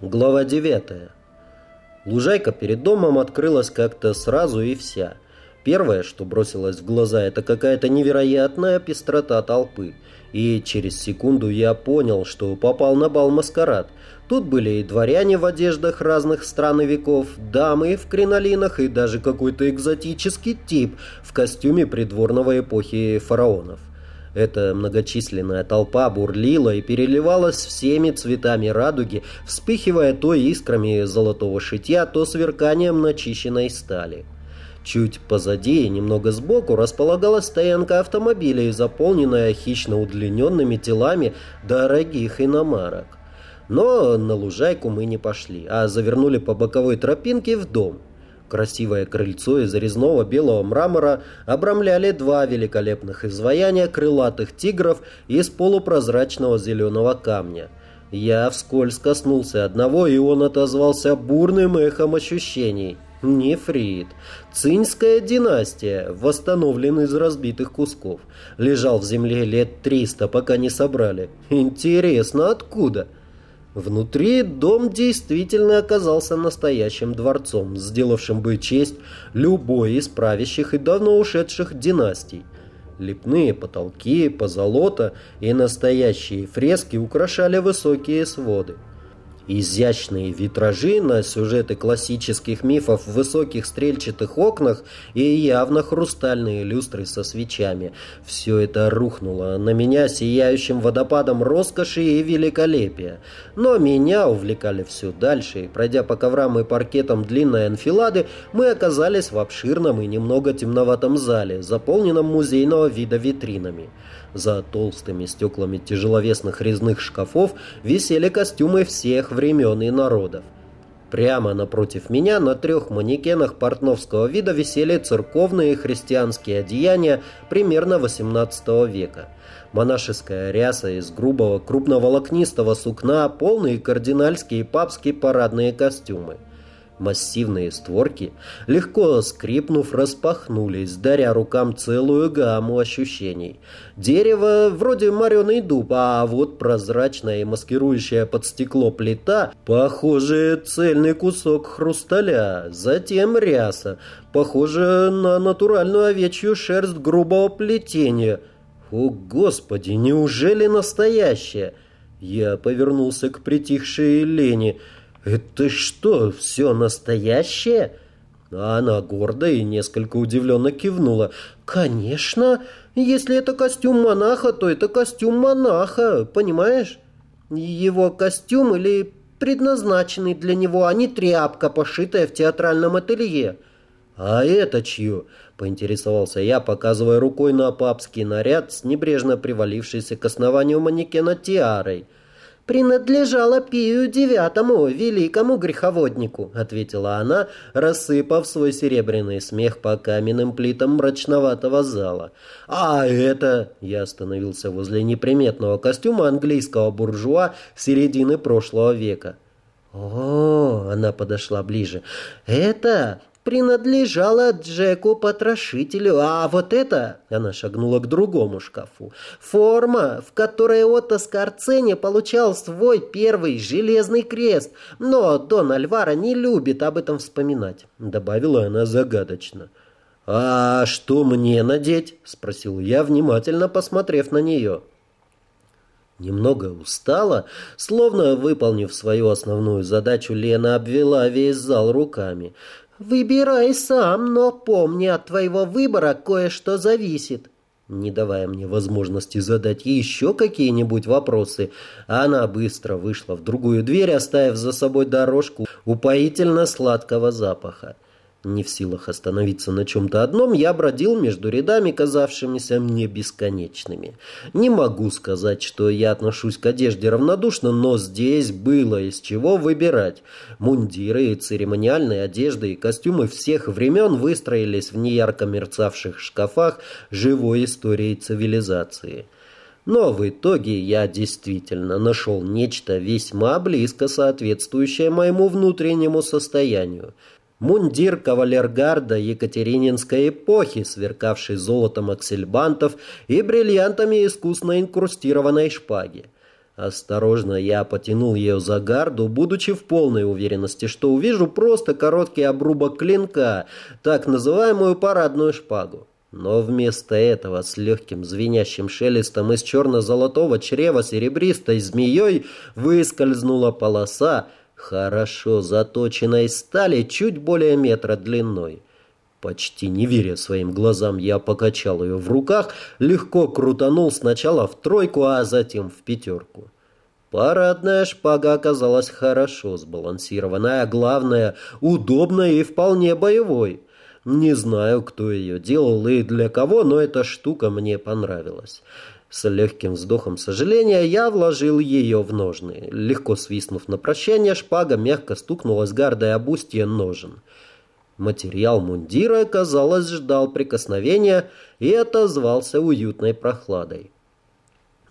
Глава 9. Лужайка перед домом открылась как-то сразу и вся. Первое, что бросилось в глаза, это какая-то невероятная пестрота толпы. И через секунду я понял, что попал на бал-маскарад. Тут были и дворяне в одеждах разных стран и веков, дамы в кринолинах и даже какой-то экзотический тип в костюме придворного эпохи фараонов. Эта многочисленная толпа бурлила и переливалась всеми цветами радуги, вспыхивая то искрами золотого шитья, то сверканием начищенной стали. Чуть позади и немного сбоку располагалась стоянка автомобилей, заполненная хищно удлиненными телами дорогих иномарок. Но на лужайку мы не пошли, а завернули по боковой тропинке в дом. Красивое крыльцо из резного белого мрамора обрамляли два великолепных изваяния крылатых тигров из полупрозрачного зеленого камня. Я вскользь коснулся одного, и он отозвался бурным эхом ощущений. Нефрит. Цинская династия, восстановлен из разбитых кусков. Лежал в земле лет триста, пока не собрали. Интересно, откуда? — Внутри дом действительно оказался настоящим дворцом, сделавшим бы честь любой из правящих и давно ушедших династий. Лепные потолки, позолота и настоящие фрески украшали высокие своды. Изящные витражи на сюжеты классических мифов в высоких стрельчатых окнах и явно хрустальные люстры со свечами. Все это рухнуло на меня сияющим водопадом роскоши и великолепия. Но меня увлекали все дальше, и пройдя по коврам и паркетам длинной анфилады, мы оказались в обширном и немного темноватом зале, заполненном музейного вида витринами. За толстыми стеклами тяжеловесных резных шкафов висели костюмы всех времен и народов. Прямо напротив меня на трех манекенах портновского вида висели церковные христианские одеяния примерно XVIII века. Монашеская ряса из грубого крупноволокнистого сукна, полные кардинальские и папские парадные костюмы. Массивные створки, легко скрипнув, распахнулись, даря рукам целую гамму ощущений. Дерево вроде мореный дуб, а вот прозрачная и маскирующая под стекло плита, похоже, цельный кусок хрусталя. Затем ряса, похоже на натуральную овечью шерсть грубого плетения. О, Господи, неужели настоящая? Я повернулся к притихшей Лене. «Это что, все настоящее?» А она гордо и несколько удивленно кивнула. «Конечно! Если это костюм монаха, то это костюм монаха, понимаешь? Его костюм или предназначенный для него, а не тряпка, пошитая в театральном ателье». «А это чье?» — поинтересовался я, показывая рукой на папский наряд с небрежно привалившейся к основанию манекена тиарой — принадлежала Пию Девятому, великому греховоднику», — ответила она, рассыпав свой серебряный смех по каменным плитам мрачноватого зала. «А это...» — я остановился возле неприметного костюма английского буржуа середины прошлого века. «О, — она подошла ближе, — это принадлежала Джеку Потрошителю, а вот это, она шагнула к другому шкафу, форма, в которой Отто Скорцени получал свой первый железный крест, но Дон Альвара не любит об этом вспоминать, добавила она загадочно. «А что мне надеть?» — спросил я, внимательно посмотрев на нее. Немного устала, словно выполнив свою основную задачу, Лена обвела весь зал руками. «Выбирай сам, но помни, от твоего выбора кое-что зависит». Не давая мне возможности задать еще какие-нибудь вопросы, она быстро вышла в другую дверь, оставив за собой дорожку упоительно сладкого запаха. Не в силах остановиться на чем-то одном, я бродил между рядами, казавшимися мне бесконечными. Не могу сказать, что я отношусь к одежде равнодушно, но здесь было из чего выбирать. Мундиры церемониальные одежды и костюмы всех времен выстроились в неярко мерцавших шкафах живой истории цивилизации. Но в итоге я действительно нашел нечто весьма близко соответствующее моему внутреннему состоянию – Мундир кавалергарда Екатерининской эпохи, сверкавший золотом аксельбантов и бриллиантами искусно инкрустированной шпаги. Осторожно я потянул ее за гарду, будучи в полной уверенности, что увижу просто короткий обрубок клинка, так называемую парадную шпагу. Но вместо этого с легким звенящим шелестом из черно-золотого чрева серебристой змеей выскользнула полоса, хорошо заточенной стали чуть более метра длиной. Почти не веря своим глазам, я покачал ее в руках, легко крутанул сначала в тройку, а затем в пятерку. Парадная шпага оказалась хорошо сбалансированной, а главное, удобной и вполне боевой. Не знаю, кто ее делал и для кого, но эта штука мне понравилась. С легким вздохом сожаления я вложил ее в ножны. Легко свистнув на прощание, шпага мягко стукнула с гардой об устье ножен. Материал мундира, казалось, ждал прикосновения и отозвался уютной прохладой.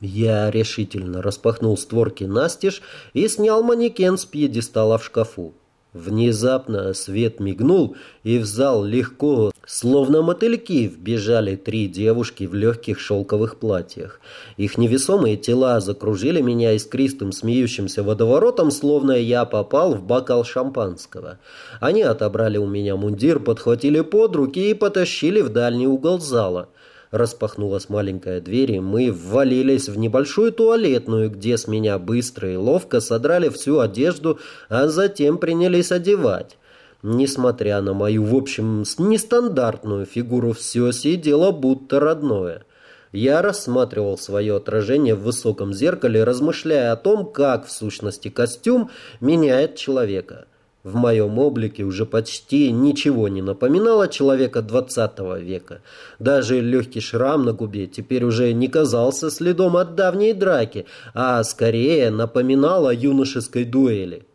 Я решительно распахнул створки настежь и снял манекен с пьедестала в шкафу. Внезапно свет мигнул, и в зал легко, словно мотыльки, вбежали три девушки в легких шелковых платьях. Их невесомые тела закружили меня искристым смеющимся водоворотом, словно я попал в бокал шампанского. Они отобрали у меня мундир, подхватили под руки и потащили в дальний угол зала. Распахнулась маленькая дверь, и мы ввалились в небольшую туалетную, где с меня быстро и ловко содрали всю одежду, а затем принялись одевать. Несмотря на мою, в общем, нестандартную фигуру, все сидело будто родное. Я рассматривал свое отражение в высоком зеркале, размышляя о том, как в сущности костюм меняет человека. В моем облике уже почти ничего не напоминало человека двадцатого века. Даже легкий шрам на губе теперь уже не казался следом от давней драки, а скорее напоминал о юношеской дуэли.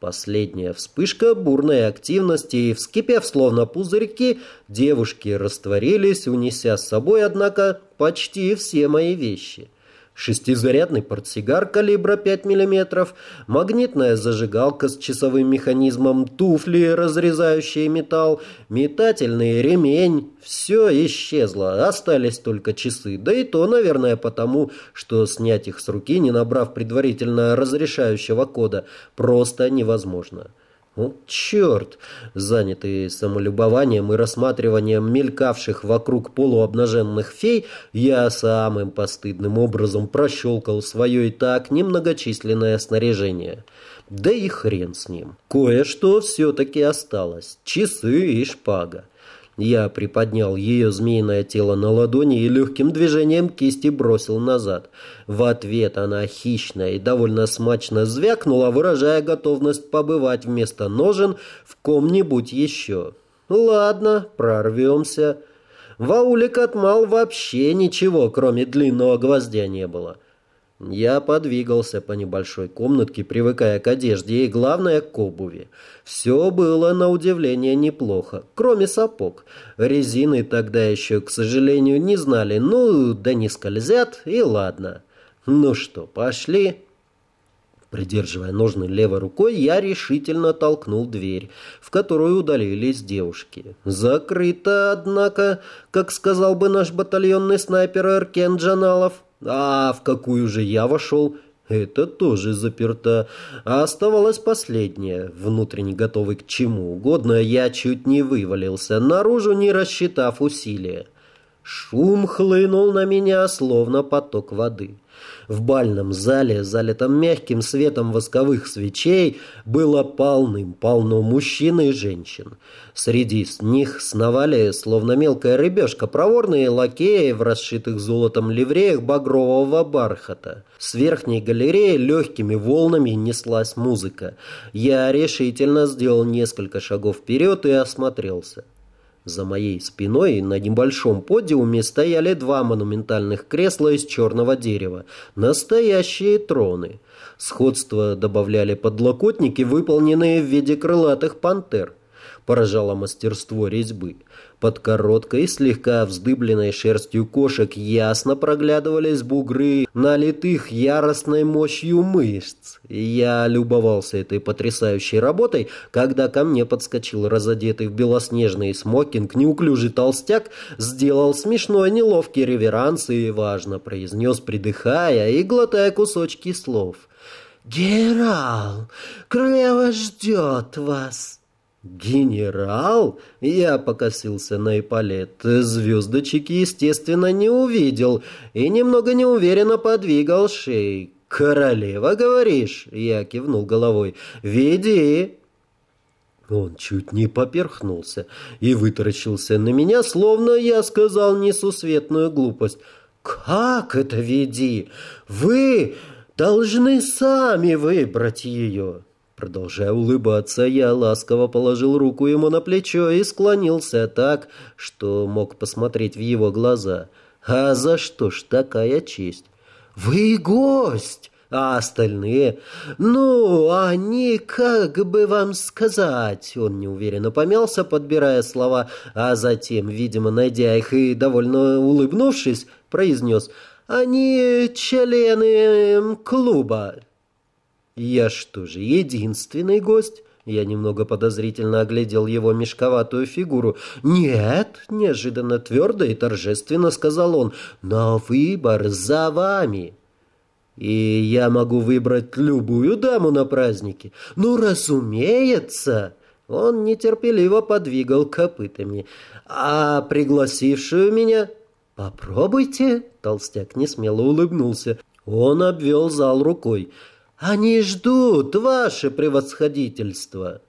Последняя вспышка бурной активности, и, вскипев словно пузырьки, девушки растворились, унеся с собой, однако, почти все мои вещи шестизарядный портсигар калибра 5 мм, магнитная зажигалка с часовым механизмом, туфли, разрезающие металл, метательный ремень. Все исчезло, остались только часы. Да и то, наверное, потому, что снять их с руки, не набрав предварительно разрешающего кода, просто невозможно. О, черт! Занятый самолюбованием и рассматриванием мелькавших вокруг полуобнаженных фей, я самым постыдным образом прощелкал свое и так немногочисленное снаряжение. Да и хрен с ним. Кое-что все-таки осталось. Часы и шпага. Я приподнял ее змеиное тело на ладони и легким движением кисти бросил назад. В ответ она хищно и довольно смачно звякнула, выражая готовность побывать вместо ножен в ком-нибудь еще. «Ладно, прорвемся». В ауле Катмал вообще ничего, кроме длинного гвоздя, не было. Я подвигался по небольшой комнатке, привыкая к одежде и, главное, к обуви. Все было, на удивление, неплохо, кроме сапог. Резины тогда еще, к сожалению, не знали. Ну, да не скользят, и ладно. Ну что, пошли? Придерживая ножны левой рукой, я решительно толкнул дверь, в которую удалились девушки. Закрыто, однако, как сказал бы наш батальонный снайпер Эркен Джаналов. А в какую же я вошел? Это тоже заперто. А оставалось последнее. Внутренне готовый к чему угодно, я чуть не вывалился, наружу не рассчитав усилия. Шум хлынул на меня, словно поток воды. В бальном зале, залитом мягким светом восковых свечей, было полным-полно мужчин и женщин. Среди них сновали, словно мелкая рыбешка, проворные лакеи в расшитых золотом ливреях багрового бархата. С верхней галереи легкими волнами неслась музыка. Я решительно сделал несколько шагов вперед и осмотрелся. За моей спиной на небольшом подиуме стояли два монументальных кресла из черного дерева. Настоящие троны. Сходство добавляли подлокотники, выполненные в виде крылатых пантер. поражало мастерство резьбы. Под короткой, слегка вздыбленной шерстью кошек ясно проглядывались бугры, налитых яростной мощью мышц. Я любовался этой потрясающей работой, когда ко мне подскочил разодетый в белоснежный смокинг неуклюжий толстяк, сделал смешной неловкий реверанс и, важно, произнес, придыхая и глотая кусочки слов. «Генерал, королева ждет вас!» «Генерал?» Я покосился на эполет. Звездочек, естественно, не увидел и немного неуверенно подвигал шеей. «Королева, говоришь?» Я кивнул головой. «Веди!» Он чуть не поперхнулся и вытаращился на меня, словно я сказал несусветную глупость. «Как это веди? Вы должны сами выбрать ее!» Продолжая улыбаться, я ласково положил руку ему на плечо и склонился так, что мог посмотреть в его глаза. «А за что ж такая честь?» «Вы гость!» А остальные? Ну, они, как бы вам сказать... Он неуверенно помялся, подбирая слова, а затем, видимо, найдя их и довольно улыбнувшись, произнес «Они члены клуба». «Я что же, единственный гость?» Я немного подозрительно оглядел его мешковатую фигуру. «Нет!» — неожиданно твердо и торжественно сказал он. «Но выбор за вами!» «И я могу выбрать любую даму на празднике?» «Ну, разумеется!» Он нетерпеливо подвигал копытами. «А пригласившую меня?» «Попробуйте!» — толстяк несмело улыбнулся. Он обвел зал рукой. «Они ждут, ваше превосходительство!»